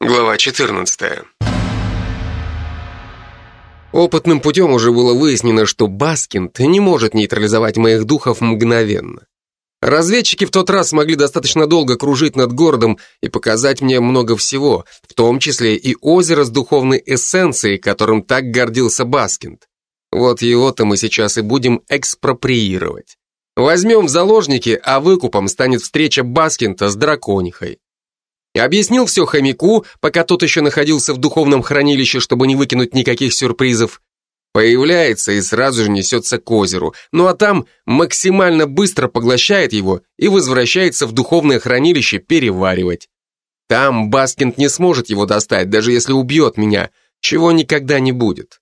Глава 14. Опытным путем уже было выяснено, что Баскинд не может нейтрализовать моих духов мгновенно. Разведчики в тот раз смогли достаточно долго кружить над городом и показать мне много всего, в том числе и озеро с духовной эссенцией, которым так гордился Баскинд. Вот его-то мы сейчас и будем экспроприировать. Возьмем в заложники, а выкупом станет встреча Баскинда с драконихой. Объяснил все хомяку, пока тот еще находился в духовном хранилище, чтобы не выкинуть никаких сюрпризов. Появляется и сразу же несется к озеру. Ну а там максимально быстро поглощает его и возвращается в духовное хранилище переваривать. Там Баскинд не сможет его достать, даже если убьет меня, чего никогда не будет.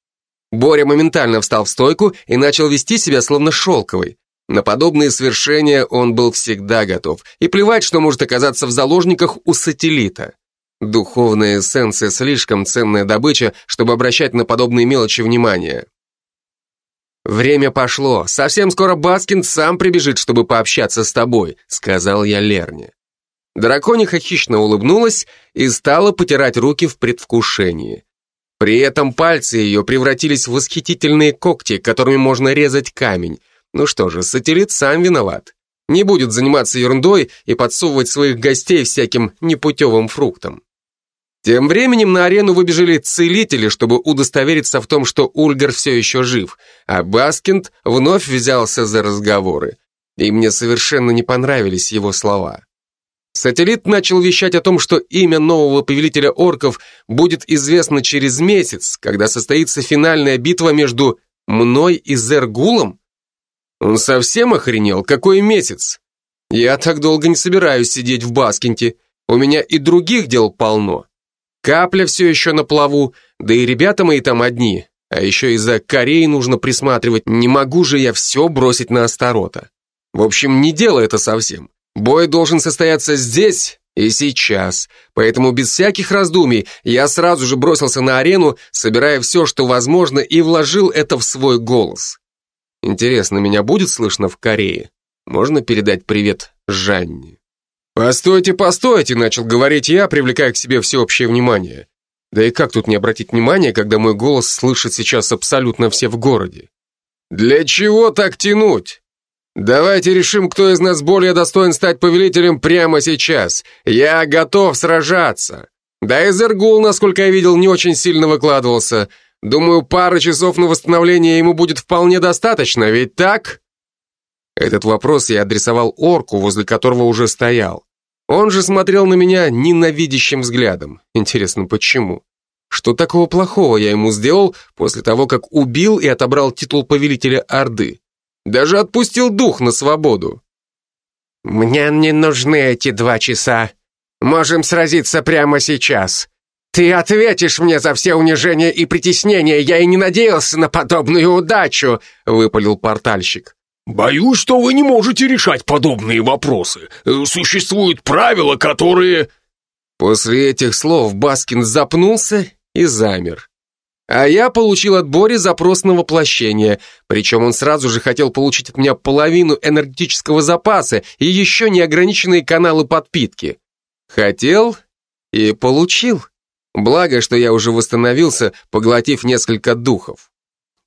Боря моментально встал в стойку и начал вести себя словно шелковый. На подобные свершения он был всегда готов, и плевать, что может оказаться в заложниках у сателлита. Духовная эссенция слишком ценная добыча, чтобы обращать на подобные мелочи внимание. «Время пошло. Совсем скоро Баскин сам прибежит, чтобы пообщаться с тобой», сказал я Лерне. Дракониха хищно улыбнулась и стала потирать руки в предвкушении. При этом пальцы ее превратились в восхитительные когти, которыми можно резать камень, ну что же, сателлит сам виноват. Не будет заниматься ерундой и подсовывать своих гостей всяким непутевым фруктам. Тем временем на арену выбежали целители, чтобы удостовериться в том, что Ульгар все еще жив, а Баскинд вновь взялся за разговоры. И мне совершенно не понравились его слова. Сателлит начал вещать о том, что имя нового повелителя орков будет известно через месяц, когда состоится финальная битва между мной и Зергулом, совсем охренел? Какой месяц? Я так долго не собираюсь сидеть в Баскинте. У меня и других дел полно. Капля все еще на плаву, да и ребята мои там одни. А еще из-за Кореи нужно присматривать. Не могу же я все бросить на Астарота. В общем, не дело это совсем. Бой должен состояться здесь и сейчас. Поэтому без всяких раздумий я сразу же бросился на арену, собирая все, что возможно, и вложил это в свой голос. Интересно, меня будет слышно в Корее? Можно передать привет Жанне? «Постойте, постойте!» – начал говорить я, привлекая к себе всеобщее внимание. Да и как тут не обратить внимание, когда мой голос слышат сейчас абсолютно все в городе? «Для чего так тянуть? Давайте решим, кто из нас более достоин стать повелителем прямо сейчас. Я готов сражаться. Да и Зергул, насколько я видел, не очень сильно выкладывался – Думаю, пары часов на восстановление ему будет вполне достаточно, ведь так? Этот вопрос я адресовал орку, возле которого уже стоял. Он же смотрел на меня ненавидящим взглядом. Интересно, почему? Что такого плохого я ему сделал после того, как убил и отобрал титул повелителя Орды? Даже отпустил дух на свободу. «Мне не нужны эти два часа. Можем сразиться прямо сейчас», «Ты ответишь мне за все унижения и притеснения, я и не надеялся на подобную удачу», — выпалил портальщик. «Боюсь, что вы не можете решать подобные вопросы. Существуют правила, которые...» После этих слов Баскин запнулся и замер. А я получил от Бори запрос на воплощение, причем он сразу же хотел получить от меня половину энергетического запаса и еще неограниченные каналы подпитки. Хотел и получил. Благо, что я уже восстановился, поглотив несколько духов.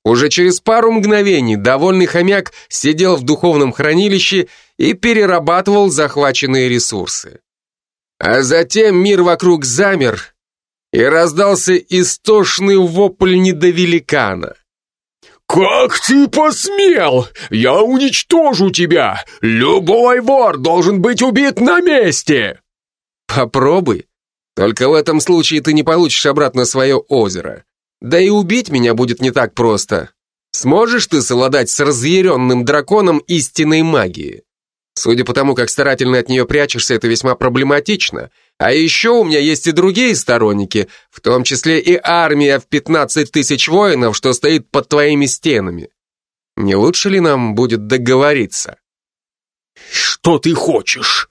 Уже через пару мгновений довольный хомяк сидел в духовном хранилище и перерабатывал захваченные ресурсы. А затем мир вокруг замер, и раздался истошный вопль недовеликана. «Как ты посмел? Я уничтожу тебя! Любой вор должен быть убит на месте!» «Попробуй», только в этом случае ты не получишь обратно свое озеро. Да и убить меня будет не так просто. Сможешь ты совладать с разъяренным драконом истинной магии? Судя по тому, как старательно от нее прячешься, это весьма проблематично. А еще у меня есть и другие сторонники, в том числе и армия в 15 тысяч воинов, что стоит под твоими стенами. Не лучше ли нам будет договориться? «Что ты хочешь?»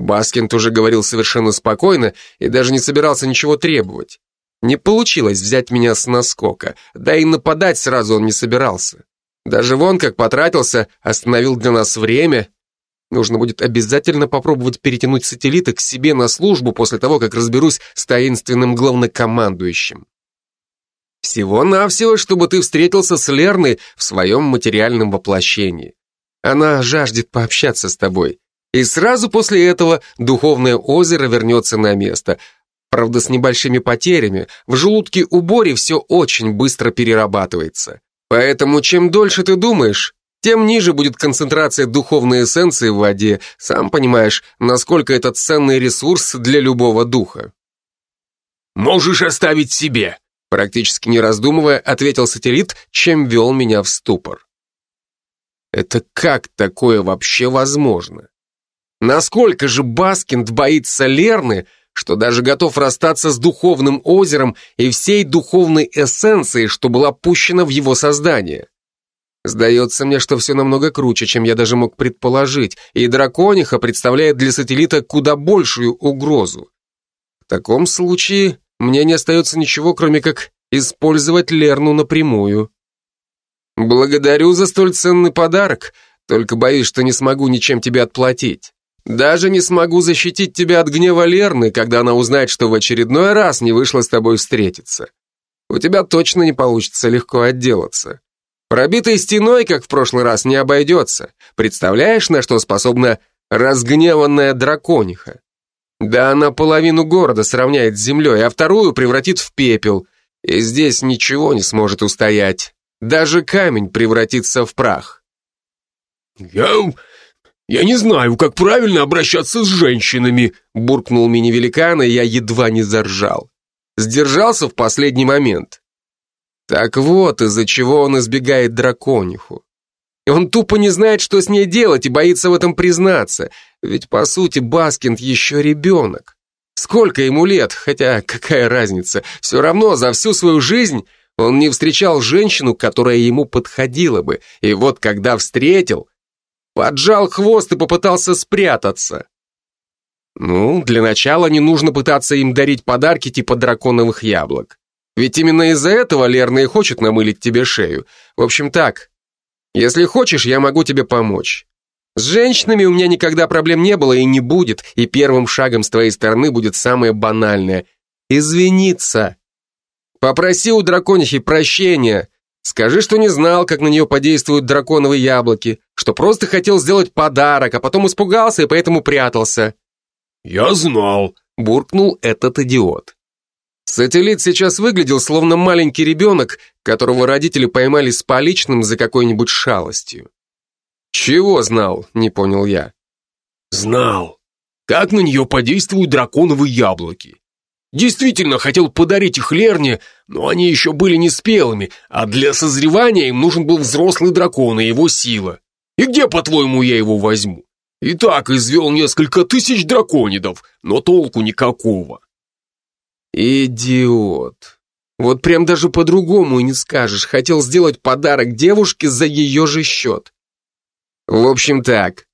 Баскин уже говорил совершенно спокойно и даже не собирался ничего требовать. Не получилось взять меня с наскока, да и нападать сразу он не собирался. Даже вон как потратился, остановил для нас время. Нужно будет обязательно попробовать перетянуть сателлита к себе на службу после того, как разберусь с таинственным главнокомандующим. Всего-навсего, чтобы ты встретился с Лерной в своем материальном воплощении. Она жаждет пообщаться с тобой. И сразу после этого духовное озеро вернется на место. Правда, с небольшими потерями. В желудке у Бори все очень быстро перерабатывается. Поэтому чем дольше ты думаешь, тем ниже будет концентрация духовной эссенции в воде. Сам понимаешь, насколько это ценный ресурс для любого духа. «Можешь оставить себе», Практически не раздумывая, ответил сателлит, чем вел меня в ступор. Это как такое вообще возможно? Насколько же Баскинд боится Лерны, что даже готов расстаться с духовным озером и всей духовной эссенцией, что была пущена в его создание? Сдается мне, что все намного круче, чем я даже мог предположить, и дракониха представляет для сателлита куда большую угрозу. В таком случае мне не остается ничего, кроме как использовать Лерну напрямую. Благодарю за столь ценный подарок, только боюсь, что не смогу ничем тебе отплатить. Даже не смогу защитить тебя от гнева Лерны, когда она узнает, что в очередной раз не вышло с тобой встретиться. У тебя точно не получится легко отделаться. Пробитой стеной, как в прошлый раз, не обойдется. Представляешь, на что способна разгневанная дракониха? Да она половину города сравняет с землей, а вторую превратит в пепел. И здесь ничего не сможет устоять. Даже камень превратится в прах. «Я... я не знаю, как правильно обращаться с женщинами», буркнул мини-великан, и я едва не заржал. Сдержался в последний момент. Так вот, из-за чего он избегает дракониху. Он тупо не знает, что с ней делать, и боится в этом признаться. Ведь, по сути, Баскинд еще ребенок. Сколько ему лет, хотя какая разница, все равно за всю свою жизнь он не встречал женщину, которая ему подходила бы, и вот когда встретил, поджал хвост и попытался спрятаться. Ну, для начала не нужно пытаться им дарить подарки типа драконовых яблок. Ведь именно из-за этого Лерна и хочет намылить тебе шею. В общем так, если хочешь, я могу тебе помочь. С женщинами у меня никогда проблем не было и не будет, и первым шагом с твоей стороны будет самое банальное – извиниться. Попроси у драконихи прощения. Скажи, что не знал, как на нее подействуют драконовые яблоки, что просто хотел сделать подарок, а потом испугался и поэтому прятался. «Я знал», – буркнул этот идиот. Сателлит сейчас выглядел словно маленький ребенок, которого родители поймали с поличным за какой-нибудь шалостью. «Чего знал?» — не понял я. «Знал. Как на нее подействуют драконовые яблоки. Действительно хотел подарить их Лерне, но они еще были неспелыми, а для созревания им нужен был взрослый дракон и его сила. И где, по-твоему, я его возьму? И так извел несколько тысяч драконидов, но толку никакого». «Идиот. Вот прям даже по-другому и не скажешь. Хотел сделать подарок девушке за ее же счет. В общем так.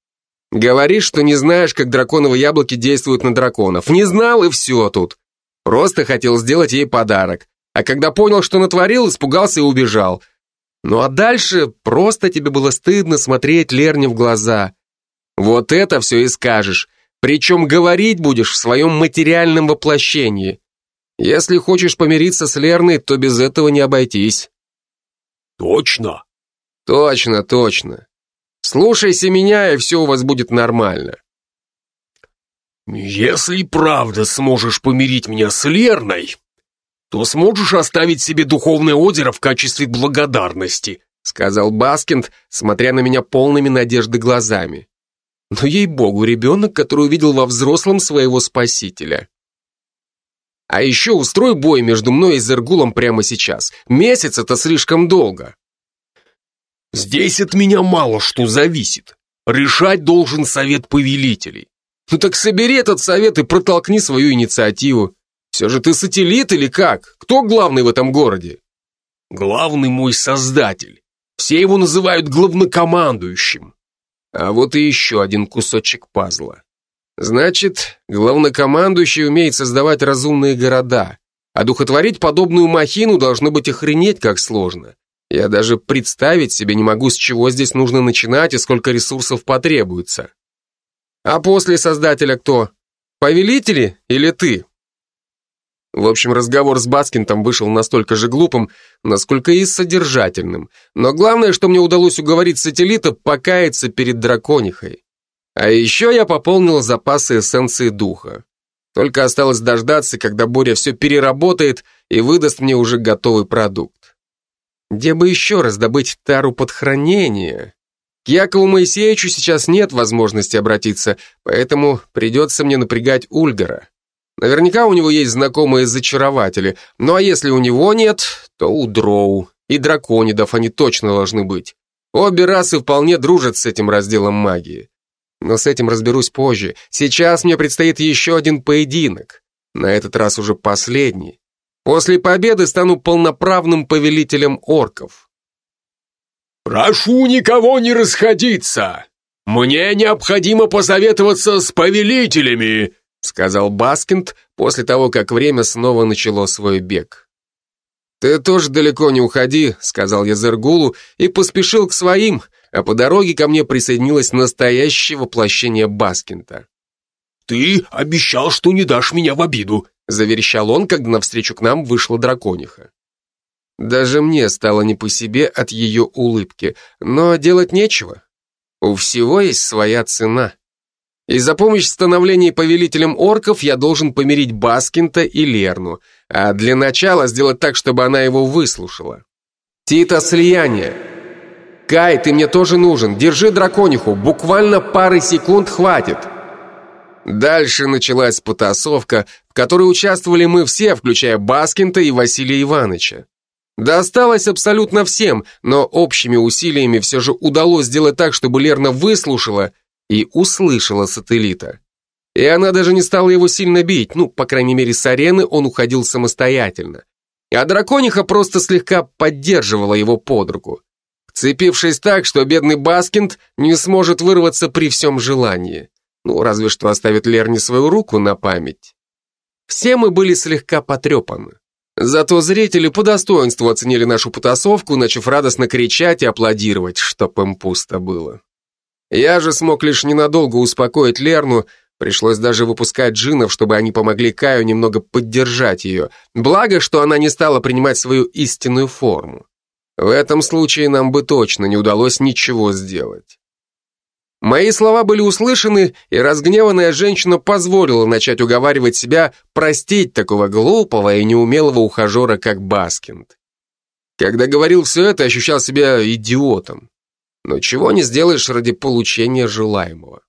Говоришь, что не знаешь, как драконовые яблоки действуют на драконов. Не знал и все тут. Просто хотел сделать ей подарок. А когда понял, что натворил, испугался и убежал. Ну а дальше просто тебе было стыдно смотреть Лерне в глаза. Вот это все и скажешь. Причем говорить будешь в своем материальном воплощении. Если хочешь помириться с Лерной, то без этого не обойтись. Точно? Точно, точно. Слушайся меня, и все у вас будет нормально. Если правда сможешь помирить меня с Лерной, то сможешь оставить себе духовное озеро в качестве благодарности, сказал Баскинд, смотря на меня полными надежды глазами. Но ей-богу, ребенок, который увидел во взрослом своего спасителя. А еще устрой бой между мной и Зергулом прямо сейчас. Месяц — это слишком долго. Здесь от меня мало что зависит. Решать должен совет повелителей. Ну так собери этот совет и протолкни свою инициативу. Все же ты сателлит или как? Кто главный в этом городе? Главный мой создатель. Все его называют главнокомандующим. А вот и еще один кусочек пазла. Значит, главнокомандующий умеет создавать разумные города, а духотворить подобную махину должно быть охренеть как сложно. Я даже представить себе не могу, с чего здесь нужно начинать и сколько ресурсов потребуется. А после создателя кто? Повелители или ты? В общем, разговор с Баскинтом вышел настолько же глупым, насколько и содержательным. Но главное, что мне удалось уговорить сателлита покаяться перед драконихой. А еще я пополнил запасы эссенции духа. Только осталось дождаться, когда Боря все переработает и выдаст мне уже готовый продукт. Где бы еще раз добыть тару под хранение? К Якову Моисеевичу сейчас нет возможности обратиться, поэтому придется мне напрягать Ульгара. Наверняка у него есть знакомые зачарователи, ну а если у него нет, то у Дроу. И драконидов они точно должны быть. Обе расы вполне дружат с этим разделом магии. Но с этим разберусь позже. Сейчас мне предстоит еще один поединок. На этот раз уже последний. После победы стану полноправным повелителем орков. «Прошу никого не расходиться! Мне необходимо посоветоваться с повелителями!» сказал Баскинд после того, как время снова начало свой бег. «Ты тоже далеко не уходи», — сказал я Зергулу и поспешил к своим, а по дороге ко мне присоединилось настоящее воплощение Баскинта. «Ты обещал, что не дашь меня в обиду», — заверещал он, когда навстречу к нам вышла дракониха. Даже мне стало не по себе от ее улыбки, но делать нечего. У всего есть своя цена. И за помощь в становлении повелителем орков я должен помирить Баскинта и Лерну, а для начала сделать так, чтобы она его выслушала. Тита слияние. Кай, ты мне тоже нужен. Держи дракониху, буквально пары секунд хватит. Дальше началась потасовка, в которой участвовали мы все, включая Баскинта и Василия Ивановича. Досталось абсолютно всем, но общими усилиями все же удалось сделать так, чтобы Лерна выслушала и услышала сателлита. И она даже не стала его сильно бить, ну, по крайней мере, с арены он уходил самостоятельно. А дракониха просто слегка поддерживала его под руку, вцепившись так, что бедный Баскинд не сможет вырваться при всем желании. Ну, разве что оставит Лерне свою руку на память. Все мы были слегка потрепаны. Зато зрители по достоинству оценили нашу потасовку, начав радостно кричать и аплодировать, чтоб им пусто было. Я же смог лишь ненадолго успокоить Лерну, пришлось даже выпускать джиннов, чтобы они помогли Каю немного поддержать ее. Благо, что она не стала принимать свою истинную форму. В этом случае нам бы точно не удалось ничего сделать. Мои слова были услышаны, и разгневанная женщина позволила начать уговаривать себя простить такого глупого и неумелого ухажера, как Баскинд. Когда говорил все это, ощущал себя идиотом. Но чего не сделаешь ради получения желаемого.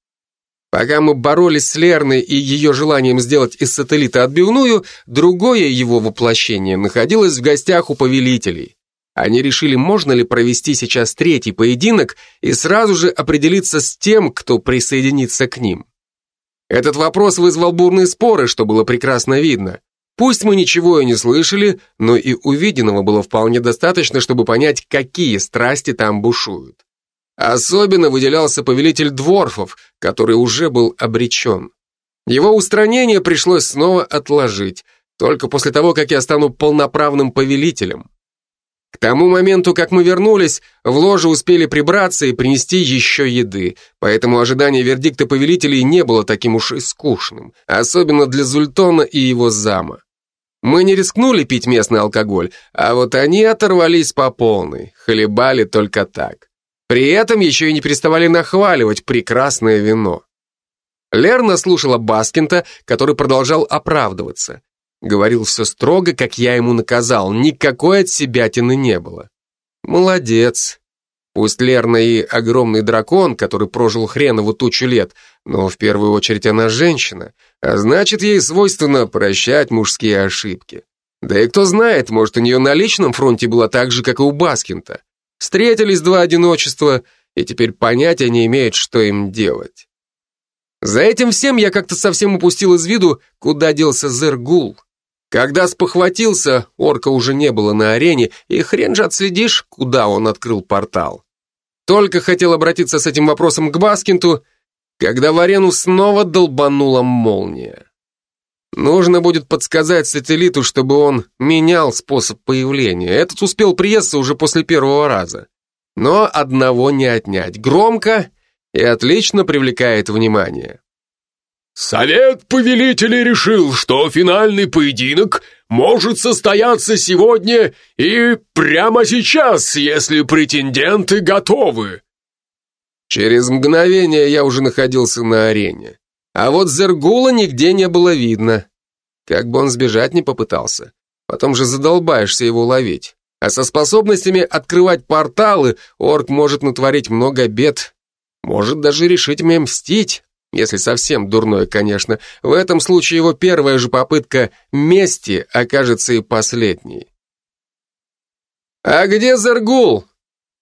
Пока мы боролись с Лерной и ее желанием сделать из сателлита отбивную, другое его воплощение находилось в гостях у повелителей. Они решили, можно ли провести сейчас третий поединок и сразу же определиться с тем, кто присоединится к ним. Этот вопрос вызвал бурные споры, что было прекрасно видно. Пусть мы ничего и не слышали, но и увиденного было вполне достаточно, чтобы понять, какие страсти там бушуют. Особенно выделялся повелитель дворфов, который уже был обречен. Его устранение пришлось снова отложить, только после того, как я стану полноправным повелителем. К тому моменту, как мы вернулись, в ложе успели прибраться и принести еще еды, поэтому ожидание вердикта повелителей не было таким уж и скучным, особенно для Зультона и его зама. Мы не рискнули пить местный алкоголь, а вот они оторвались по полной, хлебали только так. При этом еще и не переставали нахваливать прекрасное вино. Лерна слушала Баскинта, который продолжал оправдываться. Говорил все строго, как я ему наказал, никакой от себятины не было. Молодец. Пусть Лерна и огромный дракон, который прожил хренову тучу лет, но в первую очередь она женщина, а значит, ей свойственно прощать мужские ошибки. Да и кто знает, может, у нее на личном фронте было так же, как и у Баскинта. Встретились два одиночества, и теперь понятия не имеют, что им делать. За этим всем я как-то совсем упустил из виду, куда делся Зергул. Когда спохватился, орка уже не было на арене, и хрен же отследишь, куда он открыл портал. Только хотел обратиться с этим вопросом к Баскинту, когда в арену снова долбанула молния. Нужно будет подсказать сателлиту, чтобы он менял способ появления. Этот успел приесться уже после первого раза. Но одного не отнять. Громко и отлично привлекает внимание. Совет повелителей решил, что финальный поединок может состояться сегодня и прямо сейчас, если претенденты готовы. Через мгновение я уже находился на арене. А вот Зергула нигде не было видно. Как бы он сбежать не попытался. Потом же задолбаешься его ловить. А со способностями открывать порталы орк может натворить много бед. Может даже решить мне мстить. Если совсем дурной, конечно. В этом случае его первая же попытка мести окажется и последней. «А где Зергул?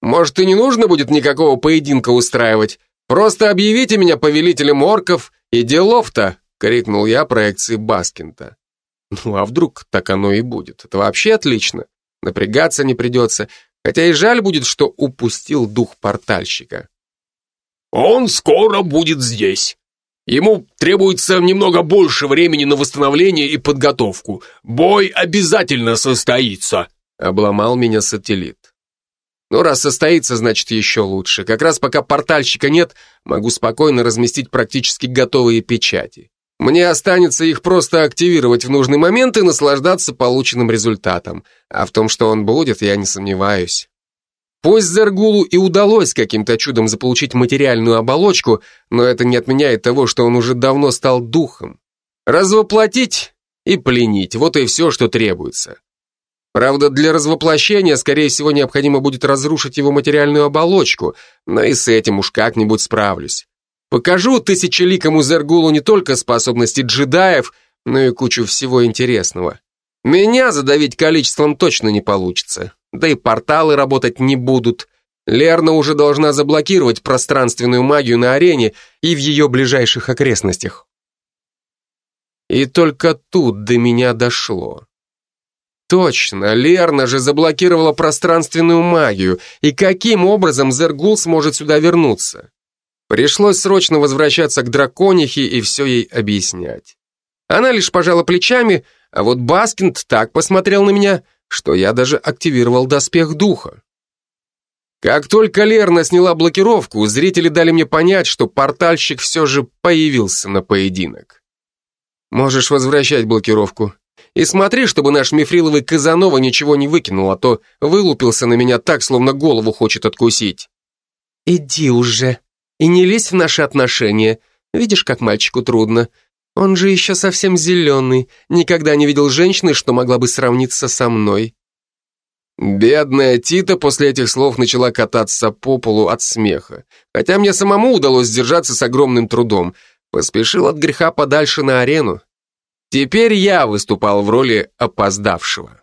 Может, и не нужно будет никакого поединка устраивать? Просто объявите меня повелителем орков и делов-то!» — крикнул я проекции Баскинта. Ну а вдруг так оно и будет? Это вообще отлично. Напрягаться не придется, хотя и жаль будет, что упустил дух портальщика. «Он скоро будет здесь. Ему требуется немного больше времени на восстановление и подготовку. Бой обязательно состоится», — обломал меня сателлит. Ну, раз состоится, значит, еще лучше. Как раз пока портальщика нет, могу спокойно разместить практически готовые печати. Мне останется их просто активировать в нужный момент и наслаждаться полученным результатом. А в том, что он будет, я не сомневаюсь. Пусть Зергулу и удалось каким-то чудом заполучить материальную оболочку, но это не отменяет того, что он уже давно стал духом. Развоплотить и пленить – вот и все, что требуется. Правда, для развоплощения, скорее всего, необходимо будет разрушить его материальную оболочку, но и с этим уж как-нибудь справлюсь. Покажу тысячеликому Зергулу не только способности джедаев, но и кучу всего интересного. Меня задавить количеством точно не получится. Да и порталы работать не будут. Лерна уже должна заблокировать пространственную магию на арене и в ее ближайших окрестностях. И только тут до меня дошло. Точно, Лерна же заблокировала пространственную магию, и каким образом Зергул сможет сюда вернуться? Пришлось срочно возвращаться к драконихе и все ей объяснять. Она лишь пожала плечами, а вот Баскинд так посмотрел на меня, что я даже активировал доспех духа. Как только Лерна сняла блокировку, зрители дали мне понять, что портальщик все же появился на поединок. Можешь возвращать блокировку. И смотри, чтобы наш мифриловый Казанова ничего не выкинул, а то вылупился на меня так, словно голову хочет откусить. Иди уже, и не лезь в наши отношения. Видишь, как мальчику трудно. Он же еще совсем зеленый, никогда не видел женщины, что могла бы сравниться со мной». Бедная Тита после этих слов начала кататься по полу от смеха. Хотя мне самому удалось сдержаться с огромным трудом. Поспешил от греха подальше на арену. Теперь я выступал в роли опоздавшего.